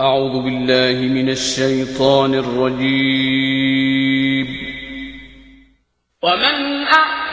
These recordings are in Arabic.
أعوذ بالله من الشيطان الرجيم. ومن أحسن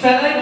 Fellow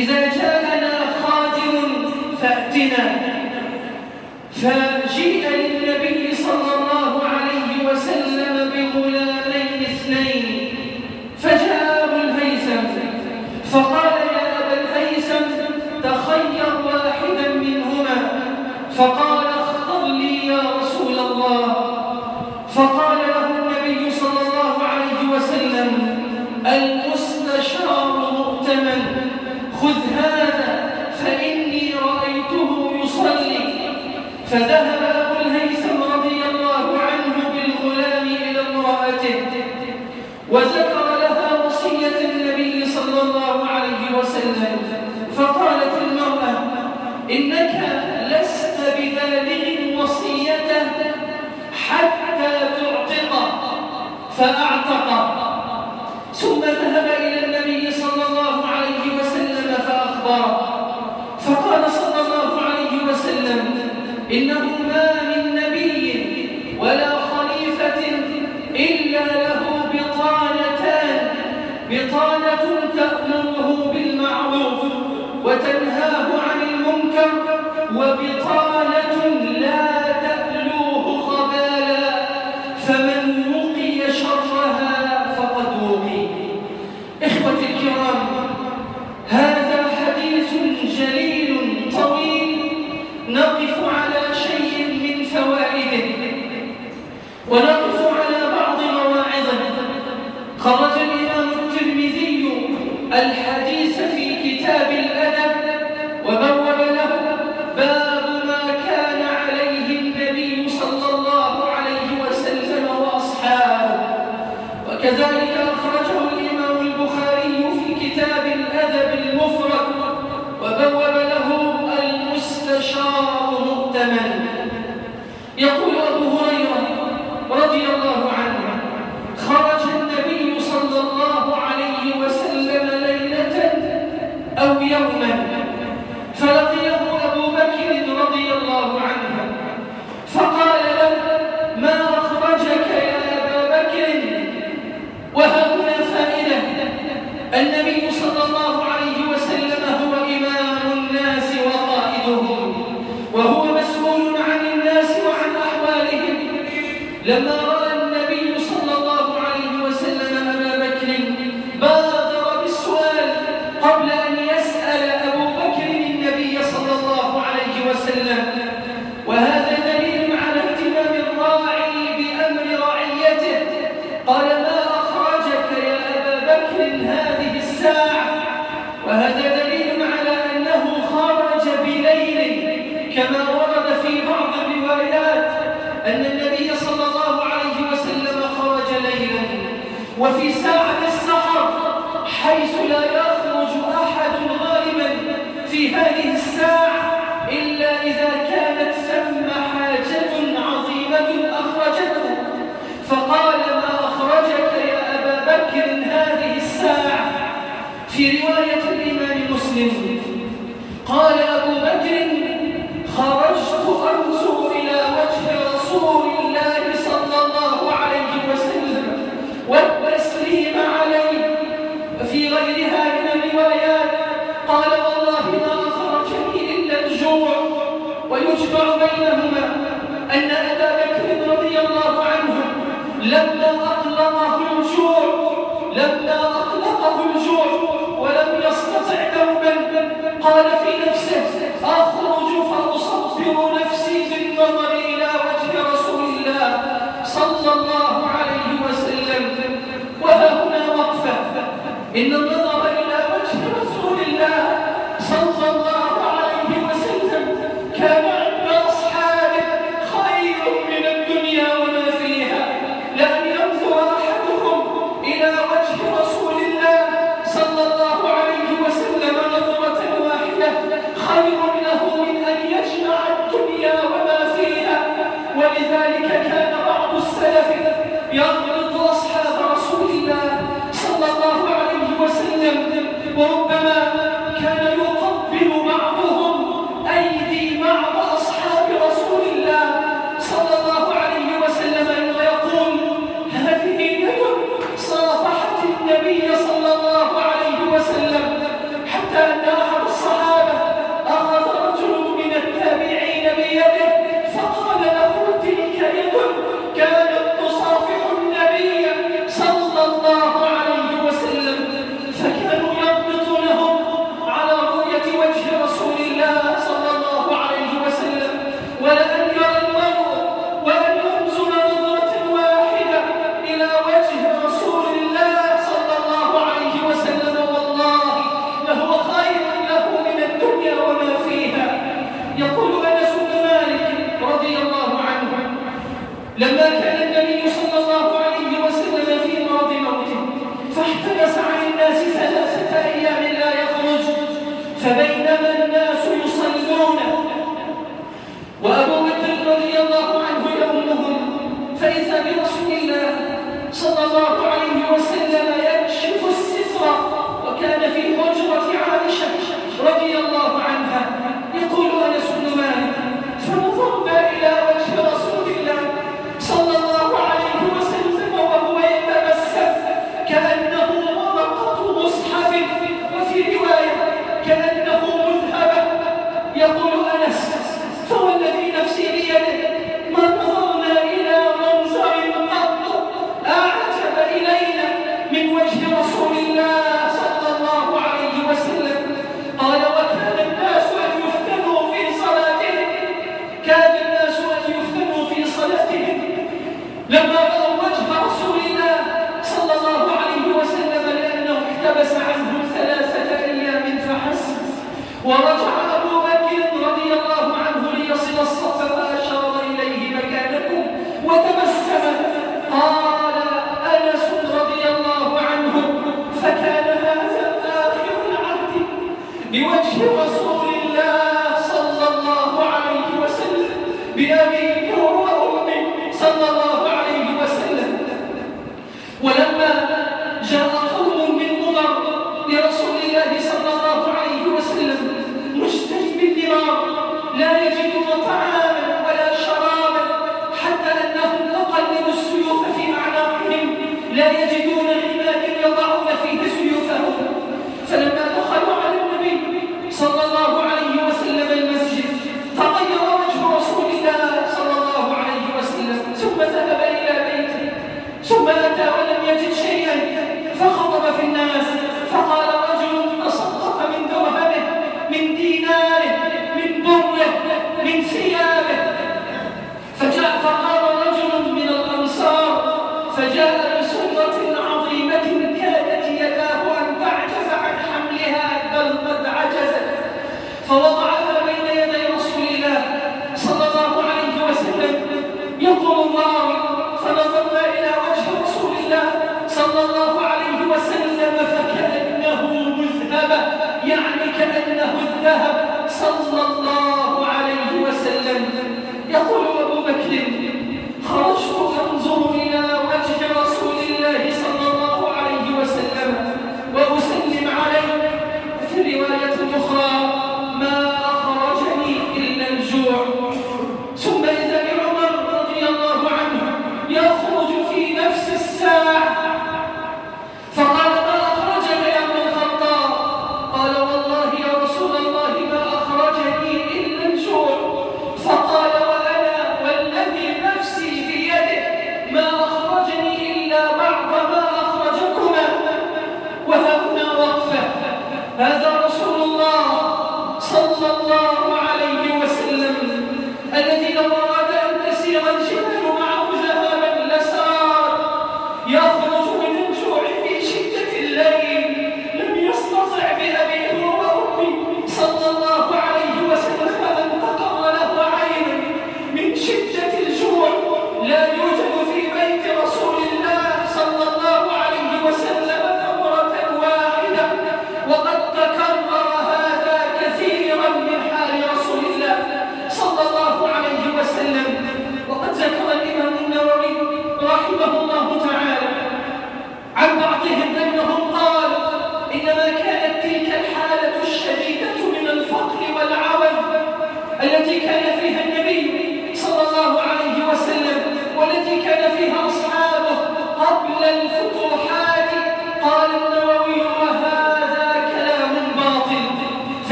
إذا جاءنا لم أطلقه الجوع الجوع ولم يستطع دوما قال في نفسه أخ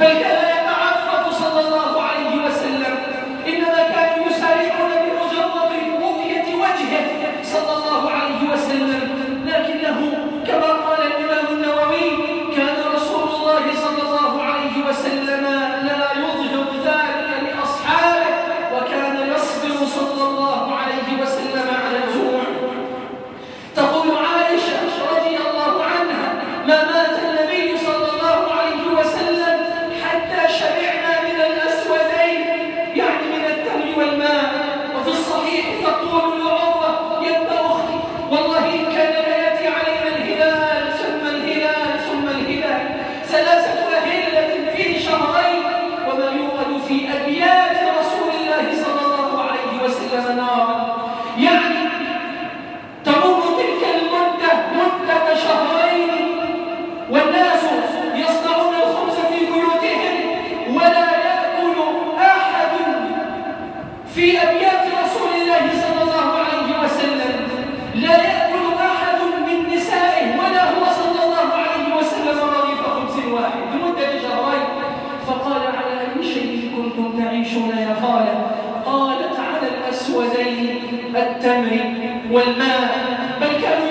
بل وزيت التمر والماء بل كانوا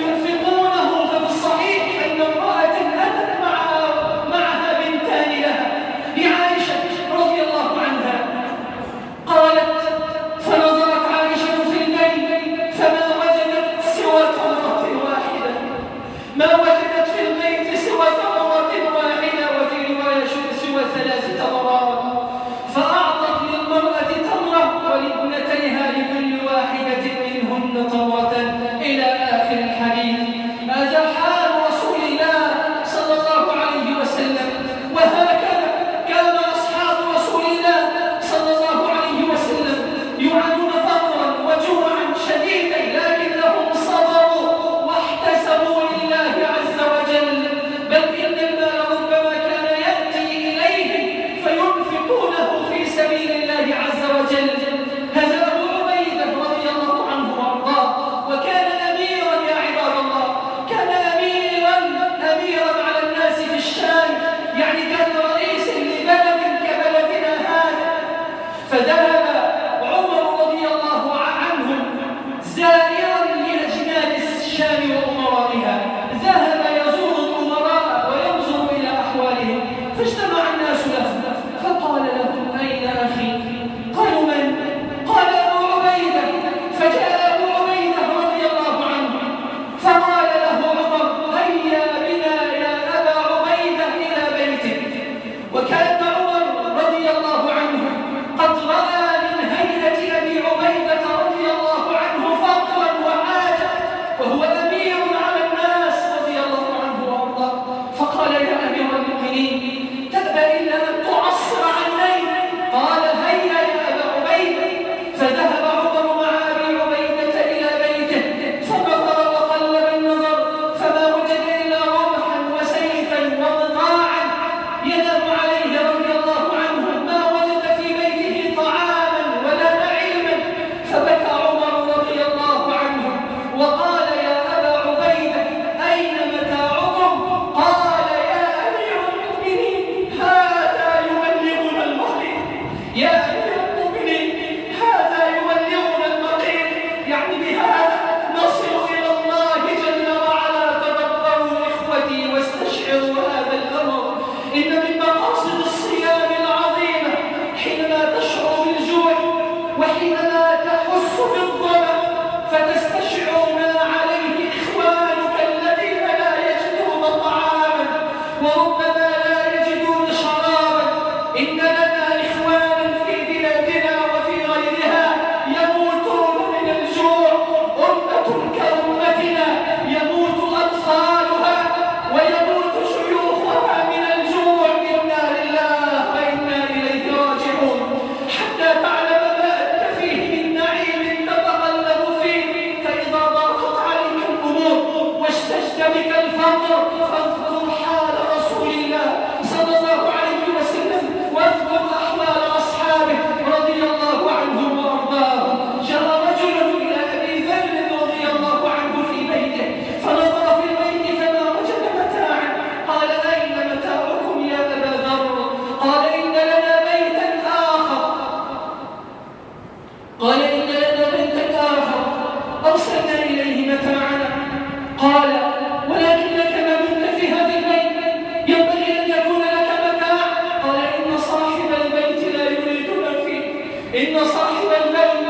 إن صاحب الجنة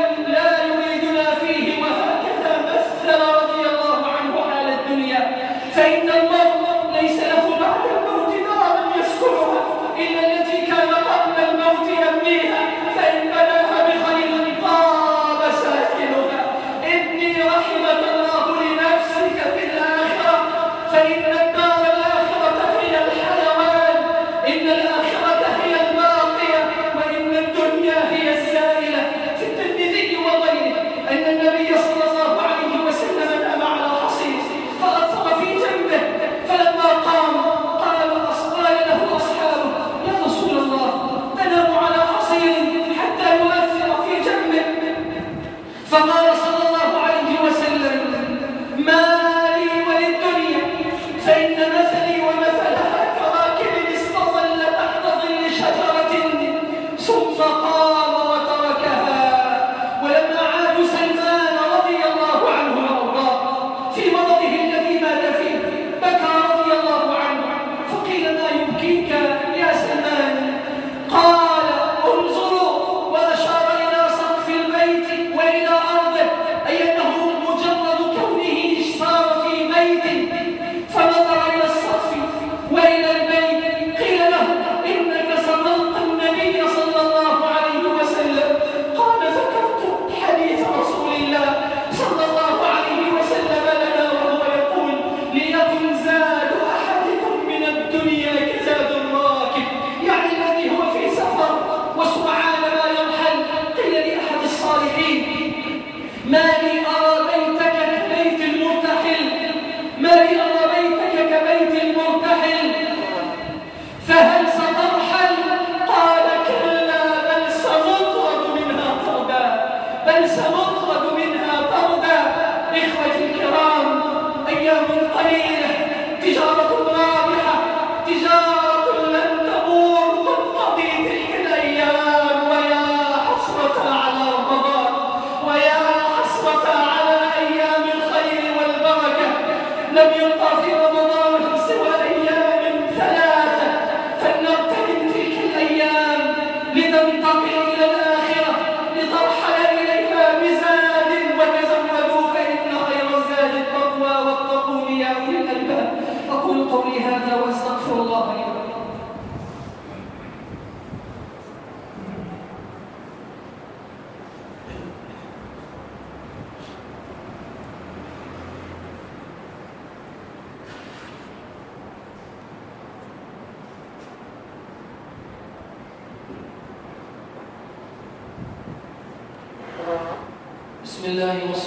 بسم الله والصلاة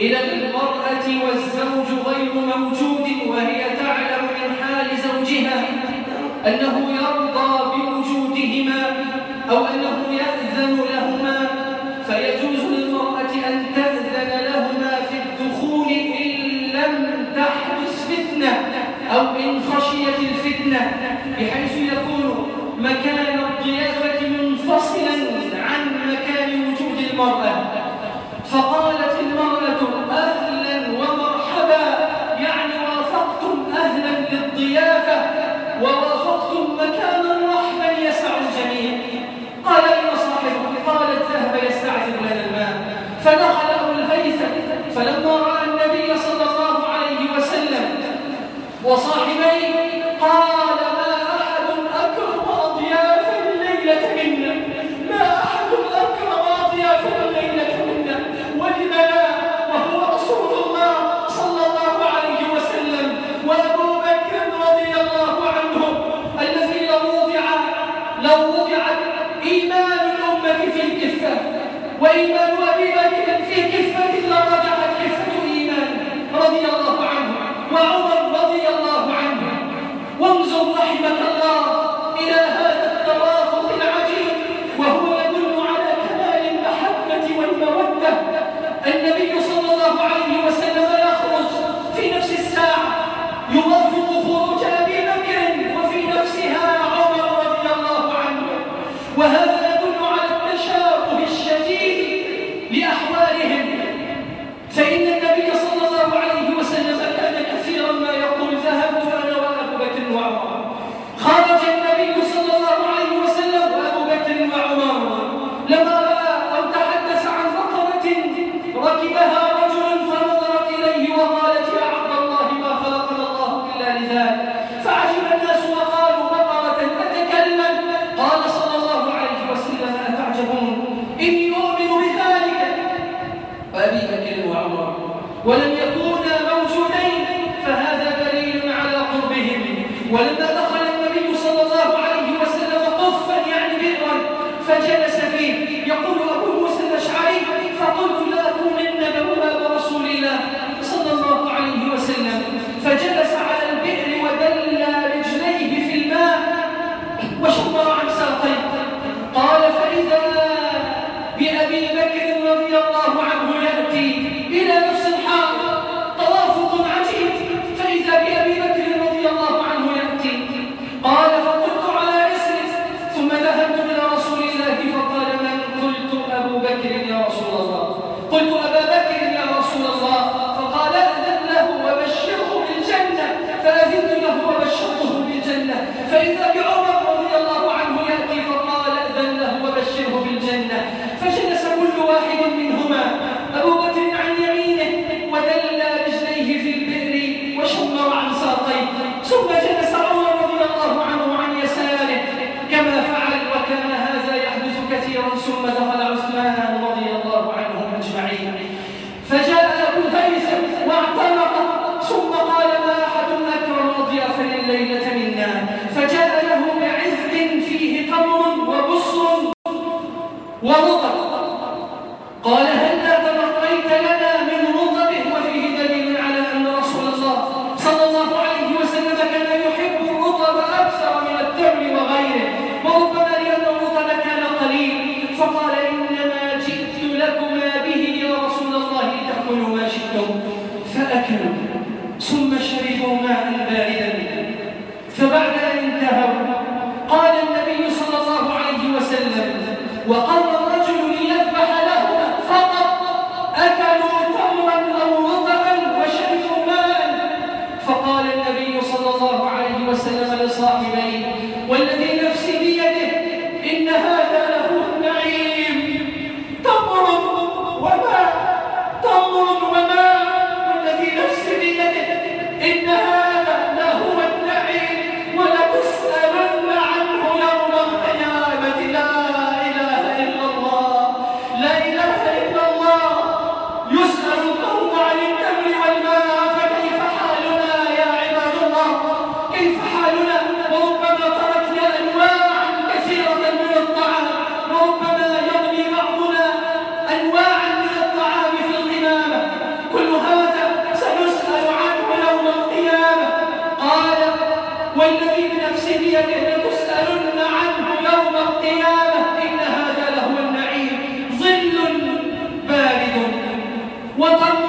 إلى المرأة والزوج غير موجود وهي تعلم من حال زوجها أنه يرضى بوجودهما أو أنه يأذن لهما فيجوز للمرأة أن تأذن لهما في الدخول إن لم تحدث فتنة أو إن خشيت الفتنة بحيث يكون مكان وعمر Thank you. 我他